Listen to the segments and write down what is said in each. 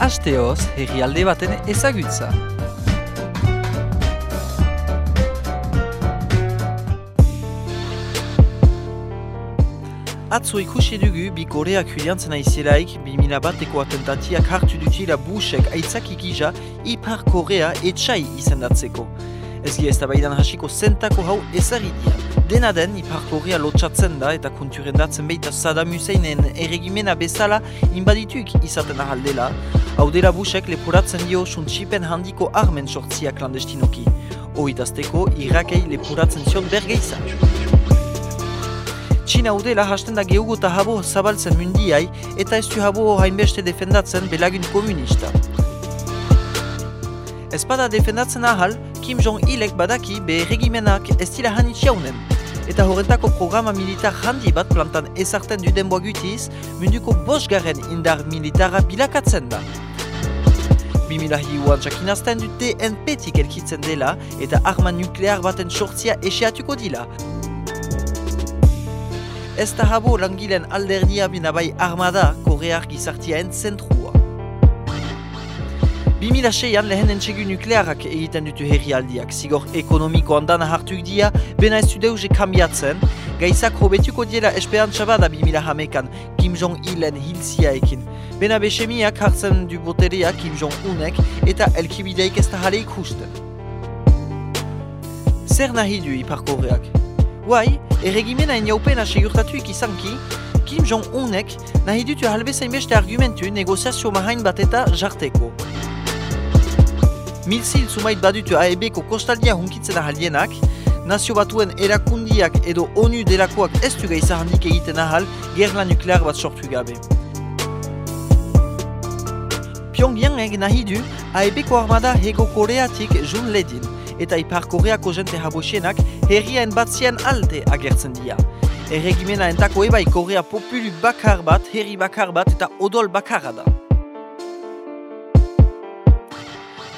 Asteoz, herrialde baten ezagutza. Atzo ikusi dugu bi Koreak huliantzen aizelaik, bi mila bateko atentatiak hartu dutila busek aitzakik ija Ipar Korea etxai izendatzeko. Ez gira ez da baidan hasiko zentako hau ezagitia. Dena den, Ipar Korea lotxatzen da eta konturendatzen behita Saddam Husseinen erregimena bezala inbadituik izaten ahaldela, hau dela busek leporatzen dio suntxipen handiko armen sortzia klandestinoki. Oitazteko, Irakei leporatzen zion bergeizak. Txina udela hasten da gehugu eta habo zabaltzen mundiai eta ez du habo hainbeste defendatzen belagun komunista. Ez bada defendatzen ahal, Kim Jong-ilek badaki be regimenak ez dira hanitxaunen. Eta horrentako programa militar handi bat plantan ezarten du denboa gutiz, munduko bosgarren indar militara bilakatzen da. 2000 hiuan txakinazten du TNP-tik elkitzen dela eta arma nuklear baten sortzia eseatuko dila ez da habo langilen alderdia binabai armada korear gizartiaen zentrua. 2006an lehen entxegu nuklearak egiten dutu herrialdiak, zigor ekonomikoan dana hartuik dia, bena ez dudeuze kambiatzen, gaizak hobetuko diela esperantza bada 2000 hamekan Kim Jong-ilen hilziaekin. Bena besemiak hartzen du boterea Kim Jong-unek eta elkibideik ez da jale ikusten. Zer nahi du Ipar Koreak? Guai, erregimena iniaupena segurtatuik izanki, Kim Jong-unek nahi dutu halbezain beste argumentu negoziazio mahain bat eta jarteko. Milzil zumait badutu AEB-ko kostaldia hunkitzen ahalienak, nazio batuen erakundiak edo ONU delakoak ez du handik egiten ahal gerla nuklear bat sortu gabe. Pyongyangek nahi du AEB-ko armada hego koreatik jun ledin, eta Ipar Koreako jente habosienak herriaen batzien alde agertzen dira. Erregimena entako ebai Korea populu bakar bat, herri bakar bat eta odol bakarra da.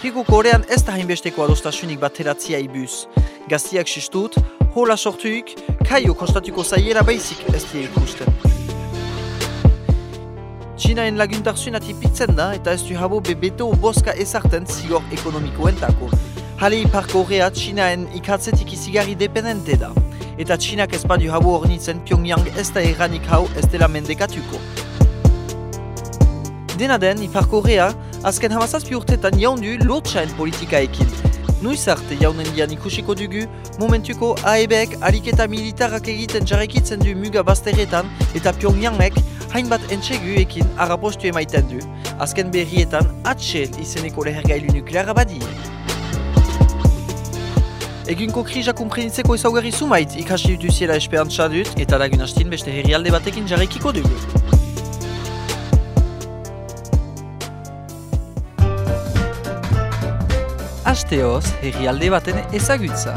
Hiko Korean ez da hainbesteko adostasunik bateratzia ibuz. Gaztiak sistut, hola sortuik, kaio konstatuko zaiera baizik ez dira ikusten. Txinaen laguntarzun atipitzen da eta ez du habo bebeto boska ezarten zigor ekonomikoentako. Hale Ipar Korea Txinaen ikatzetik izigarri dependente da. Eta Txinak ez badu habu hornitzen Pyongyang ez da erranik hau ez dela mendekatuko. Dena den, Ipar Korea, azken hamazazpi urtetan jaundu lotxaen politikaekin. Nuiz arte jaunen dian ikusiko dugu, momentuko AEBek aliketa militarak egiten jarrekitzen du muga bazterretan eta Pyongyangek hainbat entxeguekin arapostu emaiten du. Azken berrietan, atxel izeneko lehergailu nukleara badie. Egunko krisa kumprenitzeko ezaugarri zumait ikasi dutuziela esperantza dut eta lagun hastin beste herrialde batekin jarrekiko dugu. Asteoz herrialde baten ezagutza.